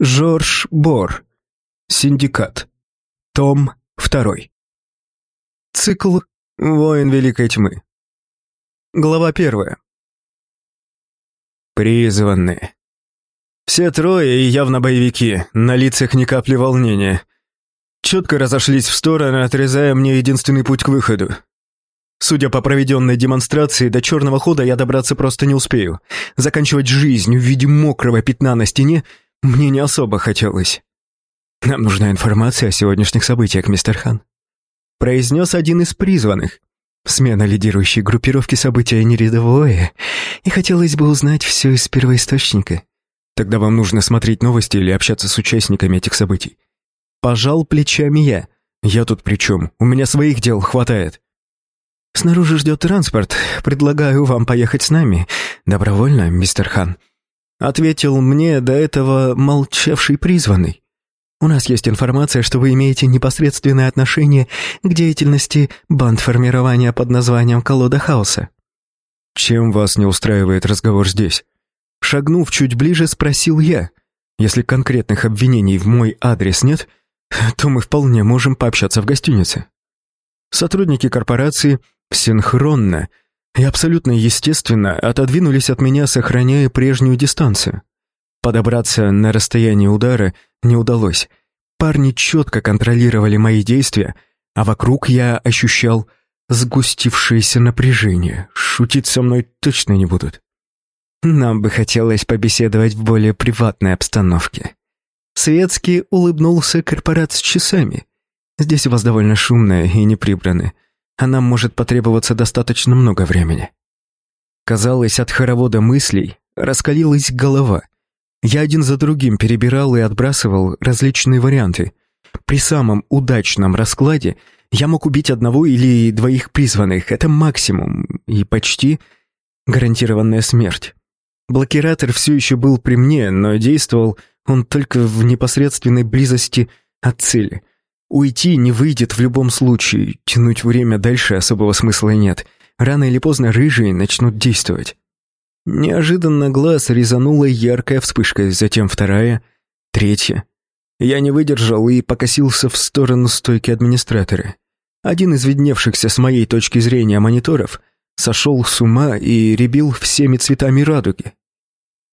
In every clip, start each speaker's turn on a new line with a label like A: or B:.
A: Жорж Бор. Синдикат. Том 2. Цикл «Воин Великой Тьмы». Глава первая. Призванные. Все трое и явно боевики, на лицах ни капли волнения. Четко разошлись в стороны, отрезая мне единственный путь к выходу. Судя по проведенной демонстрации, до черного хода я добраться просто не успею. Заканчивать жизнь в виде мокрого пятна на стене — мне не особо хотелось. «Нам нужна информация о сегодняшних событиях, мистер Хан», произнес один из призванных. Смена лидирующей группировки события не рядовое, и хотелось бы узнать все из первоисточника. Тогда вам нужно смотреть новости или общаться с участниками этих событий. Пожал плечами я. Я тут при чем? У меня своих дел хватает. Снаружи ждет транспорт. Предлагаю вам поехать с нами. Добровольно, мистер Хан. Ответил мне до этого молчавший призванный. У нас есть информация, что вы имеете непосредственное отношение к деятельности банд формирования под названием «Колода хаоса». Чем вас не устраивает разговор здесь? Шагнув чуть ближе, спросил я. Если конкретных обвинений в мой адрес нет, то мы вполне можем пообщаться в гостинице. Сотрудники корпорации синхронно и абсолютно естественно отодвинулись от меня, сохраняя прежнюю дистанцию. Подобраться на расстояние удара не удалось. Парни четко контролировали мои действия, а вокруг я ощущал сгустившееся напряжение. Шутить со мной точно не будут. Нам бы хотелось побеседовать в более приватной обстановке. Светский улыбнулся корпорат с часами. Здесь у вас довольно шумно и не прибрано а нам может потребоваться достаточно много времени. Казалось, от хоровода мыслей раскалилась голова. Я один за другим перебирал и отбрасывал различные варианты. При самом удачном раскладе я мог убить одного или двоих призванных, это максимум, и почти гарантированная смерть. Блокиратор все еще был при мне, но действовал он только в непосредственной близости от цели. Уйти не выйдет в любом случае, тянуть время дальше особого смысла нет. Рано или поздно рыжие начнут действовать. Неожиданно глаз резанула яркая вспышка, затем вторая, третья. Я не выдержал и покосился в сторону стойки администратора. Один из видневшихся с моей точки зрения мониторов сошел с ума и ребил всеми цветами радуги.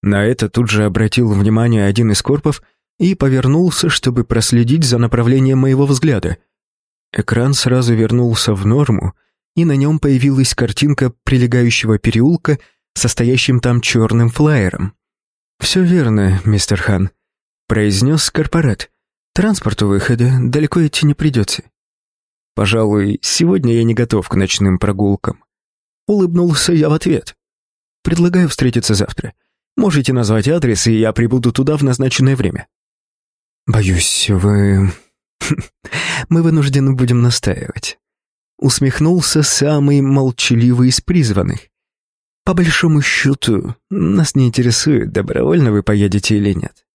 A: На это тут же обратил внимание один из корпов — и повернулся, чтобы проследить за направлением моего взгляда. Экран сразу вернулся в норму, и на нем появилась картинка прилегающего переулка, состоящим там черным флаером. «Все верно, мистер Хан», — произнес корпорат. «Транспорту выхода далеко идти не придется». «Пожалуй, сегодня я не готов к ночным прогулкам». Улыбнулся я в ответ. «Предлагаю встретиться завтра. Можете назвать адрес, и я прибуду туда в назначенное время». «Боюсь, вы... мы вынуждены будем настаивать». Усмехнулся самый молчаливый из призванных. «По большому счету, нас не интересует, добровольно вы поедете или нет».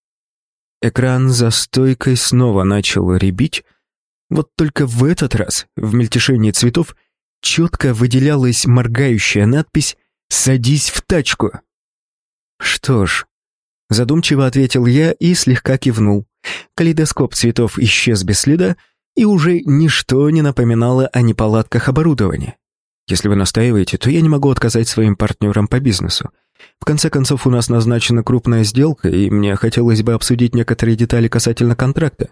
A: Экран за стойкой снова начал ребить, вот только в этот раз, в мельтешении цветов, четко выделялась моргающая надпись «Садись в тачку». «Что ж», — задумчиво ответил я и слегка кивнул. Калейдоскоп цветов исчез без следа, и уже ничто не напоминало о неполадках оборудования. Если вы настаиваете, то я не могу отказать своим партнерам по бизнесу. В конце концов, у нас назначена крупная сделка, и мне хотелось бы обсудить некоторые детали касательно контракта.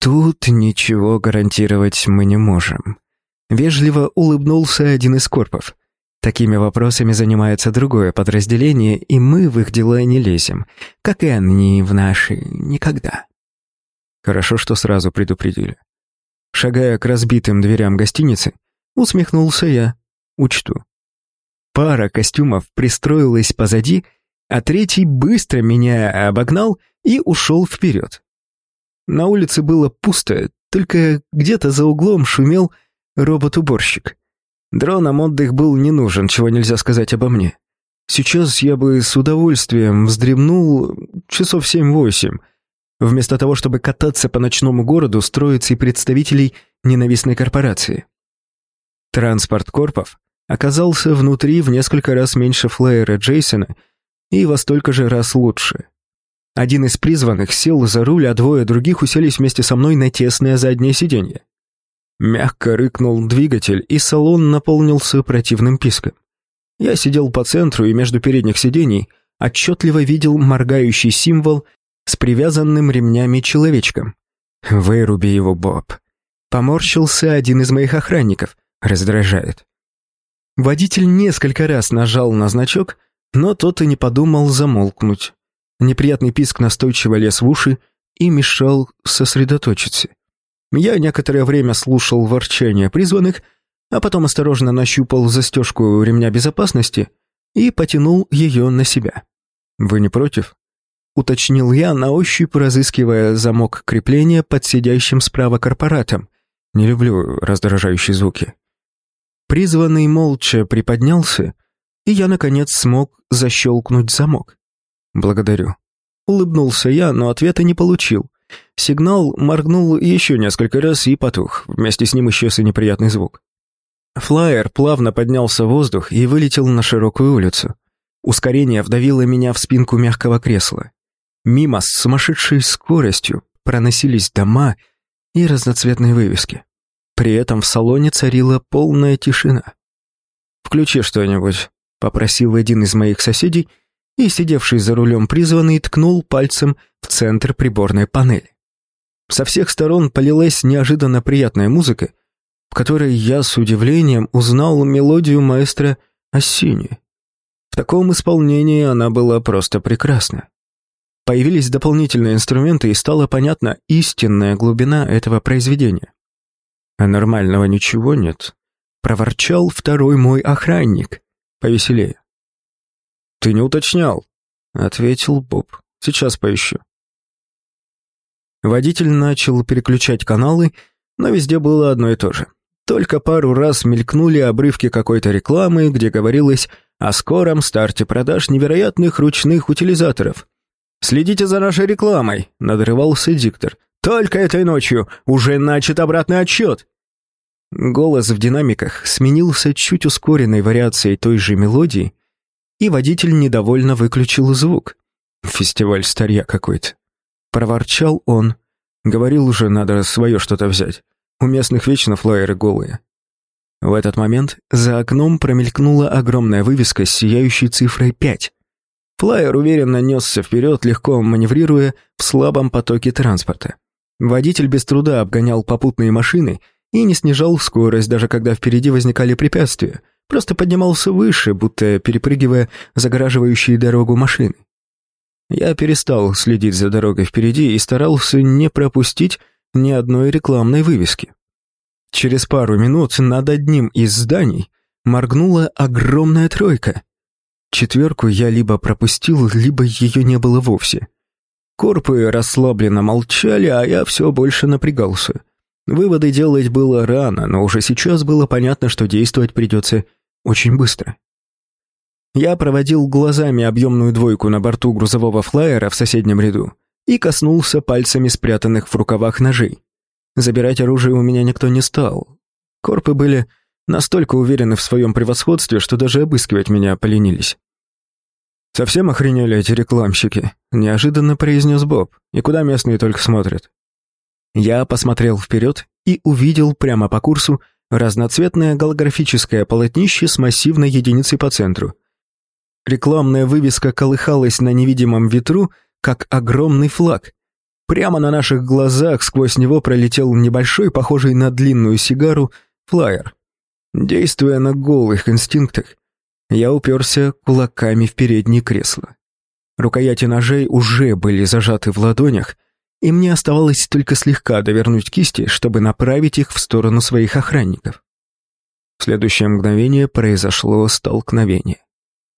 A: Тут ничего гарантировать мы не можем. Вежливо улыбнулся один из корпов. Такими вопросами занимается другое подразделение, и мы в их дела не лезем, как и они в наши никогда. Хорошо, что сразу предупредили. Шагая к разбитым дверям гостиницы, усмехнулся я. Учту. Пара костюмов пристроилась позади, а третий быстро меня обогнал и ушел вперед. На улице было пусто, только где-то за углом шумел робот-уборщик. Дронам отдых был не нужен, чего нельзя сказать обо мне. Сейчас я бы с удовольствием вздремнул часов семь-восемь, вместо того, чтобы кататься по ночному городу с троицей представителей ненавистной корпорации. Транспорт Корпов оказался внутри в несколько раз меньше флайера Джейсона и во столько же раз лучше. Один из призванных сел за руль, а двое других уселись вместе со мной на тесное заднее сиденье. Мягко рыкнул двигатель, и салон наполнился противным писком. Я сидел по центру и между передних сидений отчетливо видел моргающий символ с привязанным ремнями человечком. «Выруби его, Боб». Поморщился один из моих охранников. Раздражает. Водитель несколько раз нажал на значок, но тот и не подумал замолкнуть. Неприятный писк настойчиво лез в уши и мешал сосредоточиться. Я некоторое время слушал ворчание призванных, а потом осторожно нащупал застежку ремня безопасности и потянул ее на себя. «Вы не против?» — уточнил я, на ощупь разыскивая замок крепления под сидящим справа корпоратом. Не люблю раздражающие звуки. Призванный молча приподнялся, и я, наконец, смог защелкнуть замок. «Благодарю». Улыбнулся я, но ответа не получил. Сигнал моргнул еще несколько раз и потух. Вместе с ним исчез и неприятный звук. Флайер плавно поднялся в воздух и вылетел на широкую улицу. Ускорение вдавило меня в спинку мягкого кресла. Мимо с сумасшедшей скоростью проносились дома и разноцветные вывески. При этом в салоне царила полная тишина. «Включи что-нибудь», — попросил один из моих соседей, и, сидевший за рулем призванный, ткнул пальцем в центр приборной панели. Со всех сторон полилась неожиданно приятная музыка, в которой я с удивлением узнал мелодию маэстро Ассини. В таком исполнении она была просто прекрасна. Появились дополнительные инструменты, и стала понятна истинная глубина этого произведения. «А нормального ничего нет», — проворчал второй мой охранник, повеселее. «Ты не уточнял», — ответил Боб. «Сейчас поищу». Водитель начал переключать каналы, но везде было одно и то же. Только пару раз мелькнули обрывки какой-то рекламы, где говорилось о скором старте продаж невероятных ручных утилизаторов. «Следите за нашей рекламой», — надрывался диктор. «Только этой ночью уже начат обратный отсчет». Голос в динамиках сменился чуть ускоренной вариацией той же мелодии, и водитель недовольно выключил звук. Фестиваль старья какой-то. Проворчал он. Говорил уже, надо свое что-то взять. У местных вечно флайеры голые. В этот момент за окном промелькнула огромная вывеска с сияющей цифрой 5. Флайер уверенно несся вперед, легко маневрируя в слабом потоке транспорта. Водитель без труда обгонял попутные машины и не снижал скорость, даже когда впереди возникали препятствия, Просто поднимался выше, будто перепрыгивая загораживающие дорогу машины. Я перестал следить за дорогой впереди и старался не пропустить ни одной рекламной вывески. Через пару минут над одним из зданий моргнула огромная тройка. Четверку я либо пропустил, либо ее не было вовсе. Корпы расслабленно молчали, а я все больше напрягался. Выводы делать было рано, но уже сейчас было понятно, что действовать придется очень быстро. Я проводил глазами объемную двойку на борту грузового флайера в соседнем ряду и коснулся пальцами спрятанных в рукавах ножей. Забирать оружие у меня никто не стал. Корпы были настолько уверены в своем превосходстве, что даже обыскивать меня поленились. «Совсем охренели эти рекламщики», — неожиданно произнес Боб. «И куда местные только смотрят?» Я посмотрел вперед и увидел прямо по курсу Разноцветное голографическое полотнище с массивной единицей по центру. Рекламная вывеска колыхалась на невидимом ветру, как огромный флаг. Прямо на наших глазах сквозь него пролетел небольшой, похожий на длинную сигару, флаер. Действуя на голых инстинктах, я уперся кулаками в переднее кресло. Рукояти ножей уже были зажаты в ладонях, и мне оставалось только слегка довернуть кисти, чтобы направить их в сторону своих охранников. В следующее мгновение произошло столкновение.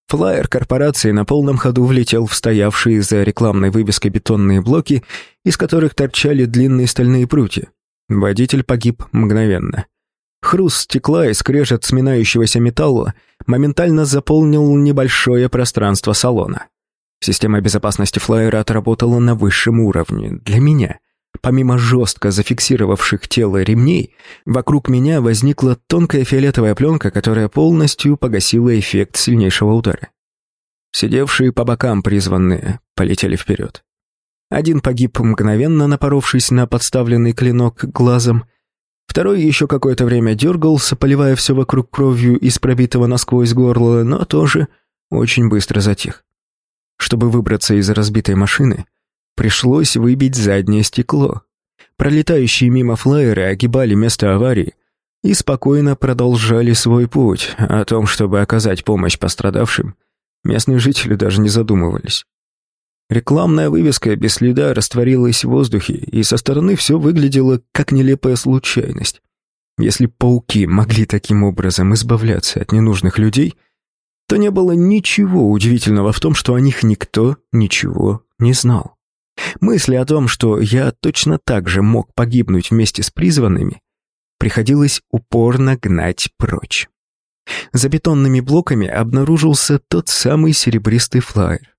A: Флайер корпорации на полном ходу влетел в стоявшие за рекламной вывеской бетонные блоки, из которых торчали длинные стальные прутья. Водитель погиб мгновенно. Хруст стекла и скрежет сминающегося металла моментально заполнил небольшое пространство салона. Система безопасности флайера отработала на высшем уровне. Для меня. Помимо жестко зафиксировавших тело ремней, вокруг меня возникла тонкая фиолетовая пленка, которая полностью погасила эффект сильнейшего удара. Сидевшие по бокам призванные полетели вперед. Один погиб мгновенно, напоровшись на подставленный клинок глазом. Второй еще какое-то время дергался, поливая все вокруг кровью из пробитого насквозь горла, но тоже очень быстро затих. Чтобы выбраться из разбитой машины, пришлось выбить заднее стекло. Пролетающие мимо флайеры огибали место аварии и спокойно продолжали свой путь. О том, чтобы оказать помощь пострадавшим, местные жители даже не задумывались. Рекламная вывеска без следа растворилась в воздухе, и со стороны все выглядело как нелепая случайность. Если пауки могли таким образом избавляться от ненужных людей, то не было ничего удивительного в том, что о них никто ничего не знал. Мысли о том, что я точно так же мог погибнуть вместе с призванными, приходилось упорно гнать прочь. За бетонными блоками обнаружился тот самый серебристый флайер.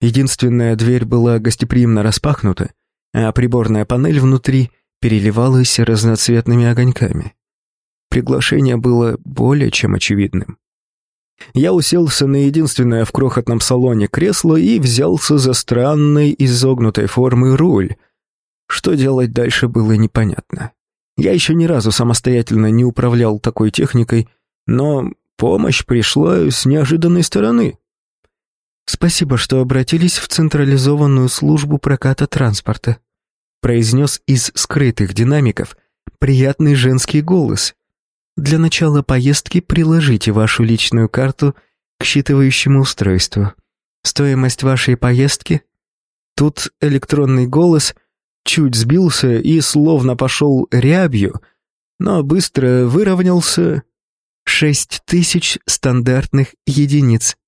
A: Единственная дверь была гостеприимно распахнута, а приборная панель внутри переливалась разноцветными огоньками. Приглашение было более чем очевидным. Я уселся на единственное в крохотном салоне кресло и взялся за странной изогнутой формы руль. Что делать дальше было непонятно. Я еще ни разу самостоятельно не управлял такой техникой, но помощь пришла с неожиданной стороны. «Спасибо, что обратились в централизованную службу проката транспорта», произнес из скрытых динамиков приятный женский голос, для начала поездки приложите вашу личную карту к считывающему устройству. Стоимость вашей поездки? Тут электронный голос чуть сбился и словно пошел рябью, но быстро выровнялся. Шесть тысяч стандартных единиц.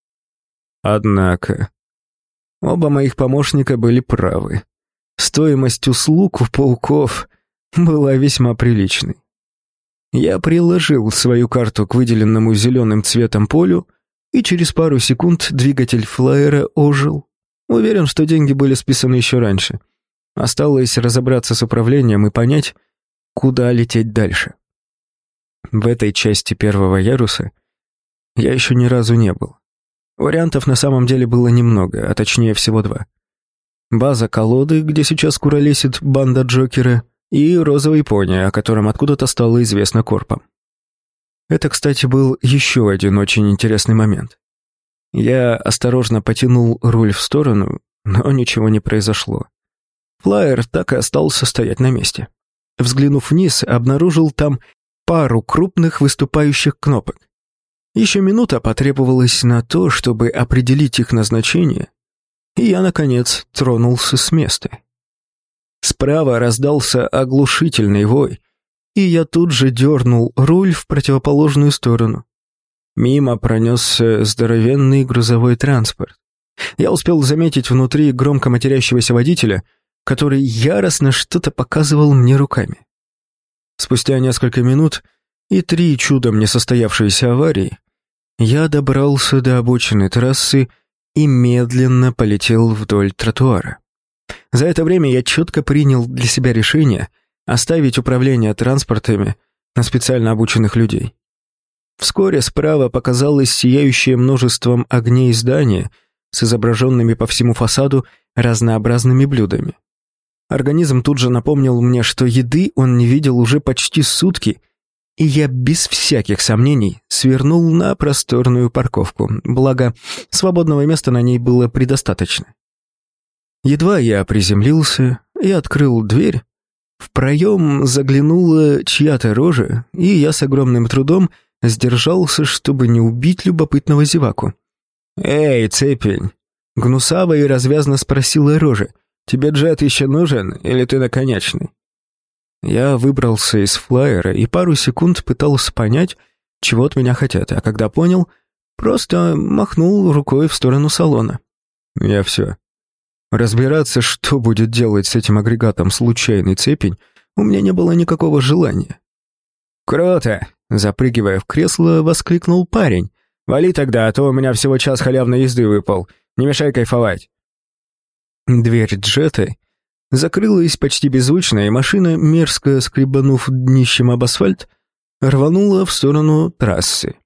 A: Однако, оба моих помощника были правы. Стоимость услуг у пауков была весьма приличной. Я приложил свою карту к выделенному зеленым цветом полю, и через пару секунд двигатель флайера ожил. Уверен, что деньги были списаны еще раньше. Осталось разобраться с управлением и понять, куда лететь дальше. В этой части первого яруса я еще ни разу не был. Вариантов на самом деле было немного, а точнее всего два. База колоды, где сейчас куролесит банда Джокера — и розовый пони, о котором откуда-то стало известно корпом. Это, кстати, был еще один очень интересный момент. Я осторожно потянул руль в сторону, но ничего не произошло. Флайер так и остался стоять на месте. Взглянув вниз, обнаружил там пару крупных выступающих кнопок. Еще минута потребовалась на то, чтобы определить их назначение, и я, наконец, тронулся с места. Справа раздался оглушительный вой, и я тут же дернул руль в противоположную сторону. Мимо пронесся здоровенный грузовой транспорт. Я успел заметить внутри громко матерящегося водителя, который яростно что-то показывал мне руками. Спустя несколько минут и три чудом несостоявшиеся аварии я добрался до обочины трассы и медленно полетел вдоль тротуара. За это время я четко принял для себя решение оставить управление транспортами на специально обученных людей. Вскоре справа показалось сияющее множеством огней здание с изображенными по всему фасаду разнообразными блюдами. Организм тут же напомнил мне, что еды он не видел уже почти сутки, и я без всяких сомнений свернул на просторную парковку, благо свободного места на ней было предостаточно. Едва я приземлился и открыл дверь, в проем заглянула чья-то рожа, и я с огромным трудом сдержался, чтобы не убить любопытного зеваку. «Эй, цепень!» Гнусаво и развязно спросила рожа. «Тебе джет еще нужен, или ты на конечный?» Я выбрался из флайера и пару секунд пытался понять, чего от меня хотят, а когда понял, просто махнул рукой в сторону салона. «Я все. Разбираться, что будет делать с этим агрегатом случайный цепень, у меня не было никакого желания. «Круто!» — запрыгивая в кресло, воскликнул парень. «Вали тогда, а то у меня всего час халявной езды выпал. Не мешай кайфовать». Дверь джета закрылась почти беззвучно, и машина, мерзко скребанув днищем об асфальт, рванула в сторону трассы.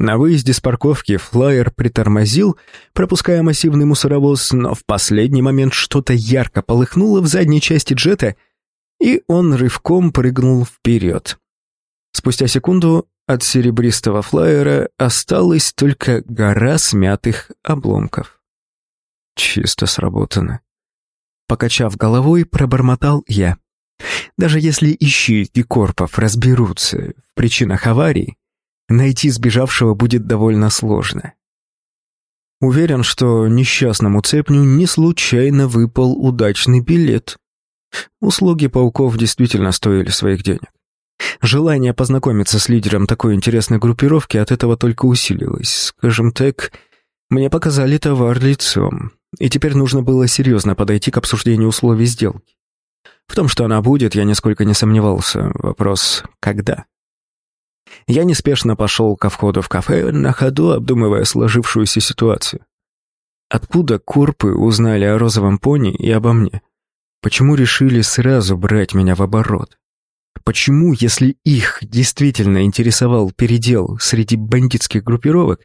A: На выезде с парковки флайер притормозил, пропуская массивный мусоровоз, но в последний момент что-то ярко полыхнуло в задней части джета, и он рывком прыгнул вперед. Спустя секунду от серебристого флайера осталась только гора смятых обломков. Чисто сработано. Покачав головой, пробормотал я. Даже если ищейки Корпов разберутся в причинах аварии, найти сбежавшего будет довольно сложно. Уверен, что несчастному цепню не случайно выпал удачный билет. Услуги пауков действительно стоили своих денег. Желание познакомиться с лидером такой интересной группировки от этого только усилилось. Скажем так, мне показали товар лицом, и теперь нужно было серьезно подойти к обсуждению условий сделки. В том, что она будет, я нисколько не сомневался. Вопрос «когда?». Я неспешно пошел ко входу в кафе, на ходу обдумывая сложившуюся ситуацию. Откуда корпы узнали о розовом пони и обо мне? Почему решили сразу брать меня в оборот? Почему, если их действительно интересовал передел среди бандитских группировок,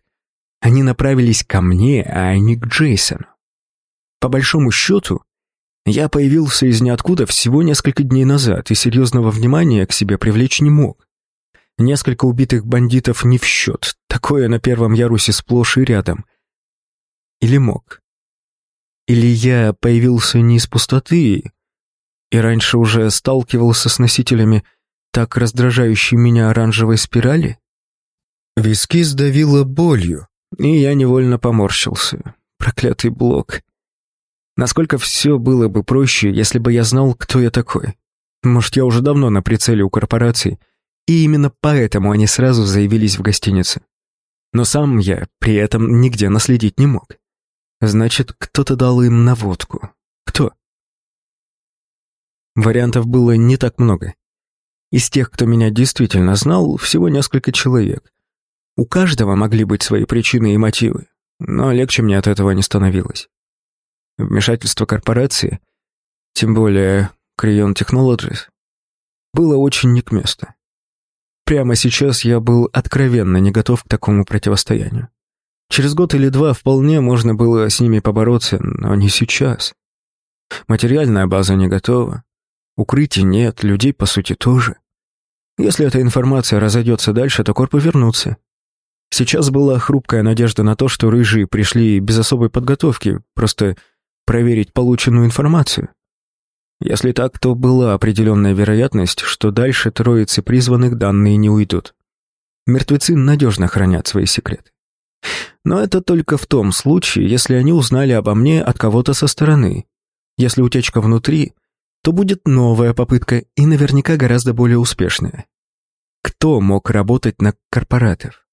A: они направились ко мне, а не к Джейсону? По большому счету, я появился из ниоткуда всего несколько дней назад и серьезного внимания к себе привлечь не мог. Несколько убитых бандитов не в счет. Такое на первом ярусе сплошь и рядом. Или мог? Или я появился не из пустоты и раньше уже сталкивался с носителями так раздражающей меня оранжевой спирали? Виски сдавило болью, и я невольно поморщился. Проклятый блок. Насколько все было бы проще, если бы я знал, кто я такой. Может, я уже давно на прицеле у корпорации — и именно поэтому они сразу заявились в гостинице. Но сам я при этом нигде наследить не мог. Значит, кто-то дал им наводку. Кто? Вариантов было не так много. Из тех, кто меня действительно знал, всего несколько человек. У каждого могли быть свои причины и мотивы, но легче мне от этого не становилось. Вмешательство корпорации, тем более Crayon Technologies, было очень не к месту. Прямо сейчас я был откровенно не готов к такому противостоянию. Через год или два вполне можно было с ними побороться, но не сейчас. Материальная база не готова. Укрытий нет, людей, по сути, тоже. Если эта информация разойдется дальше, то корпы вернутся. Сейчас была хрупкая надежда на то, что рыжие пришли без особой подготовки, просто проверить полученную информацию. Если так, то была определенная вероятность, что дальше троицы призванных данные не уйдут. Мертвецы надежно хранят свои секреты. Но это только в том случае, если они узнали обо мне от кого-то со стороны. Если утечка внутри, то будет новая попытка и наверняка гораздо более успешная. Кто мог работать на корпоратов?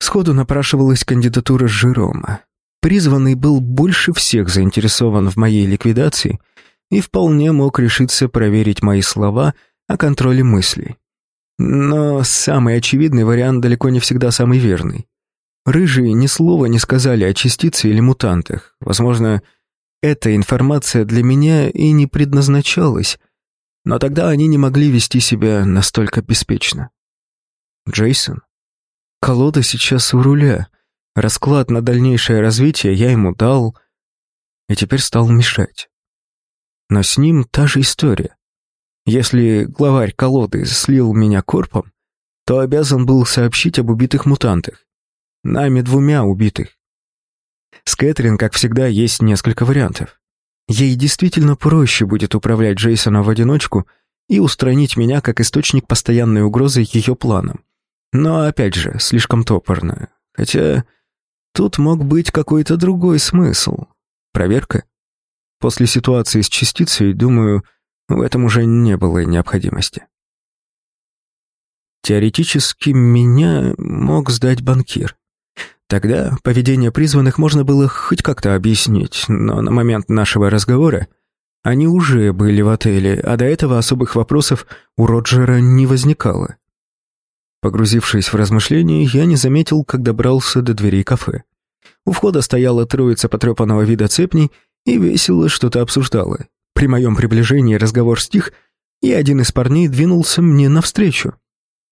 A: Сходу напрашивалась кандидатура Жерома. Призванный был больше всех заинтересован в моей ликвидации и вполне мог решиться проверить мои слова о контроле мыслей. Но самый очевидный вариант далеко не всегда самый верный. Рыжие ни слова не сказали о частице или мутантах. Возможно, эта информация для меня и не предназначалась, но тогда они не могли вести себя настолько беспечно. Джейсон? Колода сейчас у руля. Расклад на дальнейшее развитие я ему дал, и теперь стал мешать. Но с ним та же история. Если главарь колоды слил меня корпом, то обязан был сообщить об убитых мутантах. Нами двумя убитых. С Кэтрин, как всегда, есть несколько вариантов. Ей действительно проще будет управлять Джейсоном в одиночку и устранить меня как источник постоянной угрозы ее планам. Но, опять же, слишком топорно. Хотя тут мог быть какой-то другой смысл. Проверка? После ситуации с частицей, думаю, в этом уже не было необходимости. Теоретически меня мог сдать банкир. Тогда поведение призванных можно было хоть как-то объяснить, но на момент нашего разговора они уже были в отеле, а до этого особых вопросов у Роджера не возникало. Погрузившись в размышления, я не заметил, как добрался до дверей кафе. У входа стояла троица потрепанного вида цепней и весело что-то обсуждала. При моем приближении разговор стих, и один из парней двинулся мне навстречу.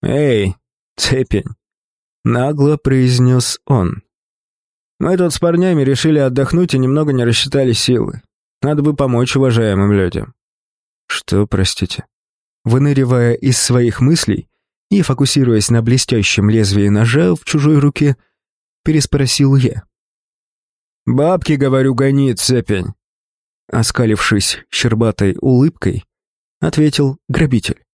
A: «Эй, цепень, нагло произнес он. Мы тут с парнями решили отдохнуть и немного не рассчитали силы. Надо бы помочь уважаемым людям. Что, простите? Выныривая из своих мыслей и фокусируясь на блестящем лезвии ножа в чужой руке, переспросил я. «Бабки, говорю, гони, цепень!» Оскалившись щербатой улыбкой, ответил грабитель.